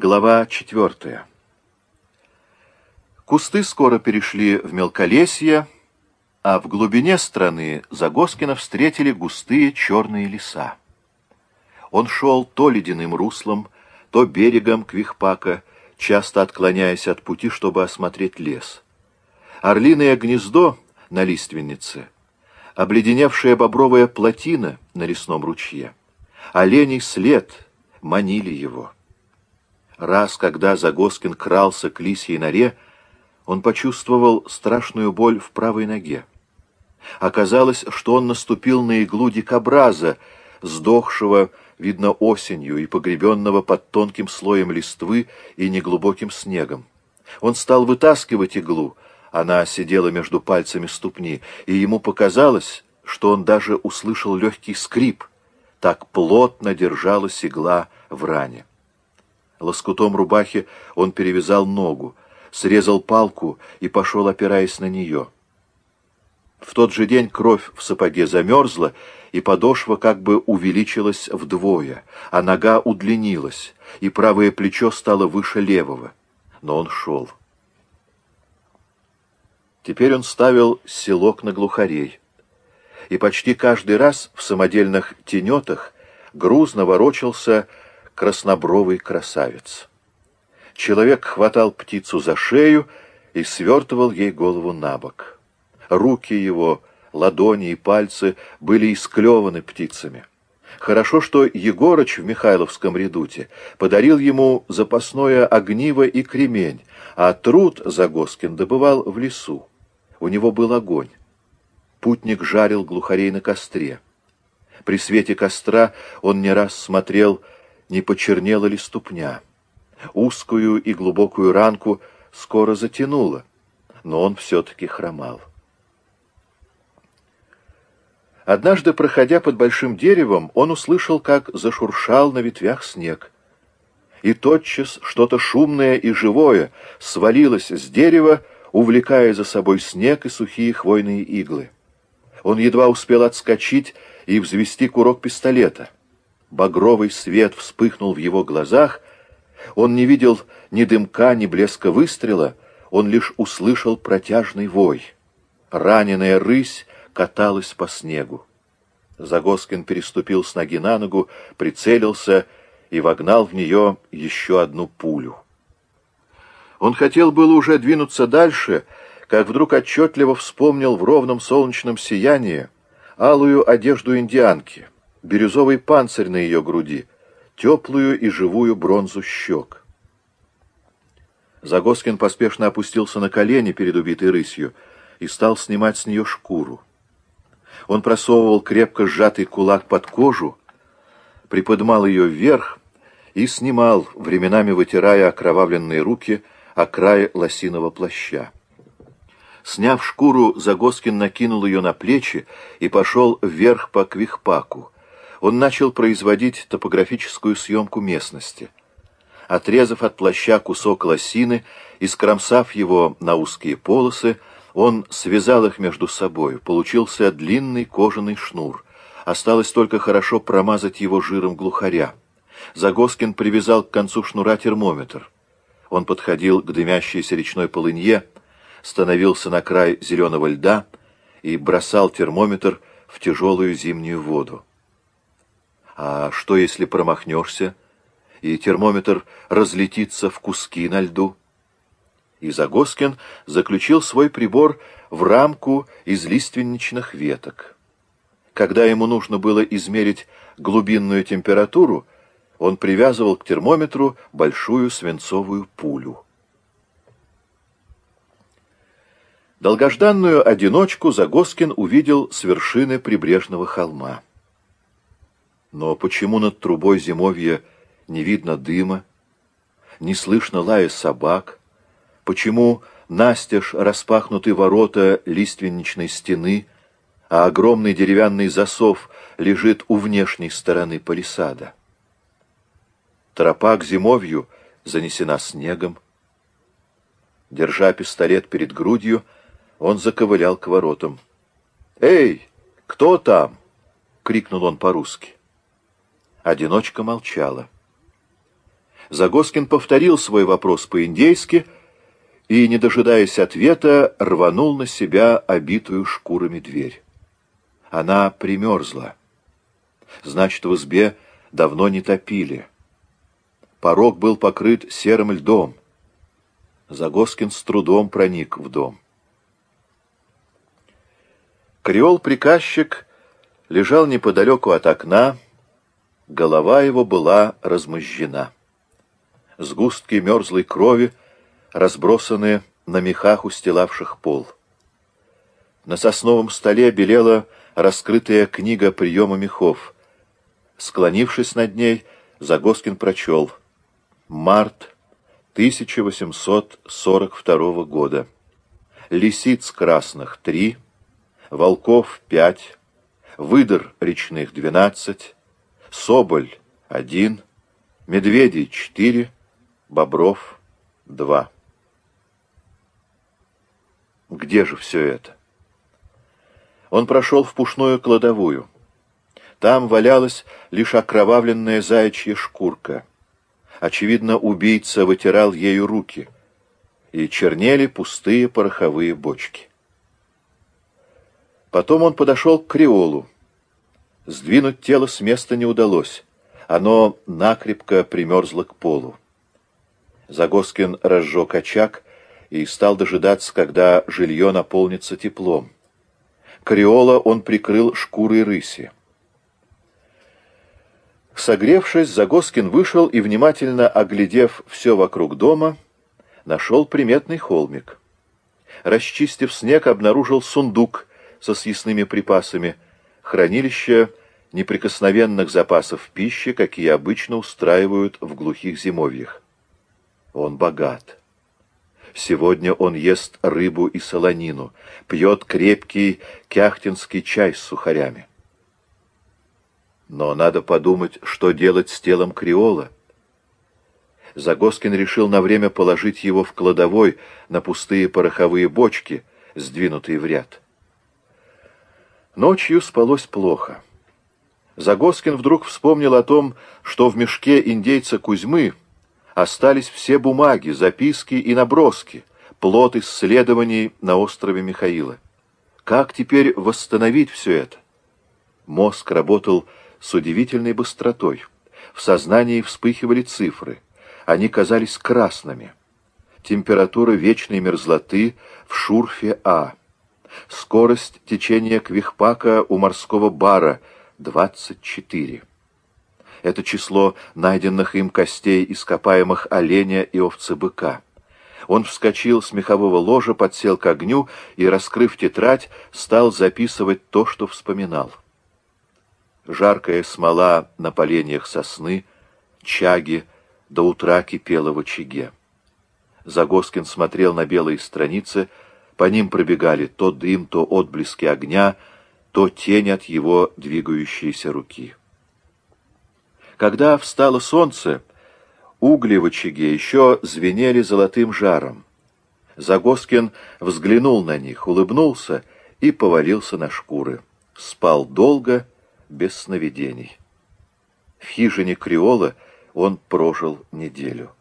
Глава четвертая. Кусты скоро перешли в мелколесье, а в глубине страны Загоскина встретили густые черные леса. Он шел то ледяным руслом, то берегом Квихпака, часто отклоняясь от пути, чтобы осмотреть лес. Орлиное гнездо на лиственнице, обледеневшая бобровая плотина на лесном ручье, оленей след манили его. Раз, когда Загоскин крался к лисьей норе, он почувствовал страшную боль в правой ноге. Оказалось, что он наступил на иглу дикобраза, сдохшего, видно, осенью и погребенного под тонким слоем листвы и неглубоким снегом. Он стал вытаскивать иглу, она сидела между пальцами ступни, и ему показалось, что он даже услышал легкий скрип. Так плотно держалась игла в ране. Лоскутом рубахи он перевязал ногу, срезал палку и пошел, опираясь на нее. В тот же день кровь в сапоге замерзла, и подошва как бы увеличилась вдвое, а нога удлинилась, и правое плечо стало выше левого. Но он шел. Теперь он ставил селок на глухарей. И почти каждый раз в самодельных тенетах грузно ворочался краснобровый красавец. Человек хватал птицу за шею и свертывал ей голову на бок. Руки его, ладони и пальцы были исклеваны птицами. Хорошо, что Егорыч в Михайловском редуте подарил ему запасное огниво и кремень, а труд Загоскин добывал в лесу. У него был огонь. Путник жарил глухарей на костре. При свете костра он не раз смотрел не почернела ли ступня. Узкую и глубокую ранку скоро затянуло, но он все-таки хромал. Однажды, проходя под большим деревом, он услышал, как зашуршал на ветвях снег. И тотчас что-то шумное и живое свалилось с дерева, увлекая за собой снег и сухие хвойные иглы. Он едва успел отскочить и взвести курок пистолета — Багровый свет вспыхнул в его глазах. Он не видел ни дымка, ни блеска выстрела, он лишь услышал протяжный вой. Раненая рысь каталась по снегу. Загоскин переступил с ноги на ногу, прицелился и вогнал в нее еще одну пулю. Он хотел было уже двинуться дальше, как вдруг отчетливо вспомнил в ровном солнечном сиянии алую одежду индианки — бирюзовый панцирь на ее груди, теплую и живую бронзу щек. Загоскин поспешно опустился на колени перед убитой рысью и стал снимать с нее шкуру. Он просовывал крепко сжатый кулак под кожу, приподнимал ее вверх и снимал, временами вытирая окровавленные руки о край лосиного плаща. Сняв шкуру, Загоскин накинул ее на плечи и пошел вверх по Квихпаку, он начал производить топографическую съемку местности. Отрезав от плаща кусок лосины и скромсав его на узкие полосы, он связал их между собой. Получился длинный кожаный шнур. Осталось только хорошо промазать его жиром глухаря. Загоскин привязал к концу шнура термометр. Он подходил к дымящейся речной полынье, становился на край зеленого льда и бросал термометр в тяжелую зимнюю воду. А что, если промахнешься, и термометр разлетится в куски на льду? И Загоскин заключил свой прибор в рамку из лиственничных веток. Когда ему нужно было измерить глубинную температуру, он привязывал к термометру большую свинцовую пулю. Долгожданную одиночку Загоскин увидел с вершины прибрежного холма. Но почему над трубой зимовья не видно дыма, не слышно лая собак? Почему настежь распахнуты ворота лиственничной стены, а огромный деревянный засов лежит у внешней стороны палисада? Тропа к зимовью занесена снегом. Держа пистолет перед грудью, он заковылял к воротам. «Эй, кто там?» — крикнул он по-русски. Одиночка молчала. Загоскин повторил свой вопрос по-индейски и, не дожидаясь ответа, рванул на себя обитую шкурами дверь. Она примерзла. Значит, в избе давно не топили. Порог был покрыт серым льдом. Загоскин с трудом проник в дом. Креол-приказчик лежал неподалеку от окна, голова его была размозжена. Сгустки мерзлой крови разбросаны на мехах, устилавших пол. На сосновом столе белела раскрытая книга приема мехов. Склонившись над ней, Загоскин прочел «Март 1842 года. Лисиц красных — три, волков — пять, выдр речных — двенадцать, соболь — один, медведей — четыре, бобров — два». Где же все это? Он прошел в пушную кладовую. Там валялась лишь окровавленная заячья шкурка. Очевидно, убийца вытирал ею руки, и чернели пустые пороховые бочки. Потом он подошел к креолу. Сдвинуть тело с места не удалось. Оно накрепко примерзло к полу. Загоскин разжег очаг и стал дожидаться, когда жилье наполнится теплом. Креола он прикрыл шкурой рыси. Согревшись, Загоскин вышел и, внимательно оглядев все вокруг дома, нашел приметный холмик. Расчистив снег, обнаружил сундук со съестными припасами, хранилище неприкосновенных запасов пищи, какие обычно устраивают в глухих зимовьях. Он богат. Сегодня он ест рыбу и солонину, пьет крепкий кяхтинский чай с сухарями. Но надо подумать, что делать с телом Криола. Загоскин решил на время положить его в кладовой на пустые пороховые бочки, сдвинутые в ряд. Ночью спалось плохо. Загоскин вдруг вспомнил о том, что в мешке индейца Кузьмы остались все бумаги, записки и наброски, плод исследований на острове Михаила. Как теперь восстановить все это? Мозг работал с удивительной быстротой. В сознании вспыхивали цифры. Они казались красными. Температура вечной мерзлоты в шурфе А. Скорость течения Квихпака у морского бара — 24. Это число найденных им костей ископаемых оленя и овцы-быка. Он вскочил с мехового ложа, подсел к огню и, раскрыв тетрадь, стал записывать то, что вспоминал жаркая смола на поленьях сосны, чаги, до утра кипела в очаге. Загоскин смотрел на белые страницы, по ним пробегали то дым, то отблески огня, то тень от его двигающейся руки. Когда встало солнце, угли в очаге еще звенели золотым жаром. Загоскин взглянул на них, улыбнулся и повалился на шкуры. Спал долго без сновидений. В хижине Криола он прожил неделю.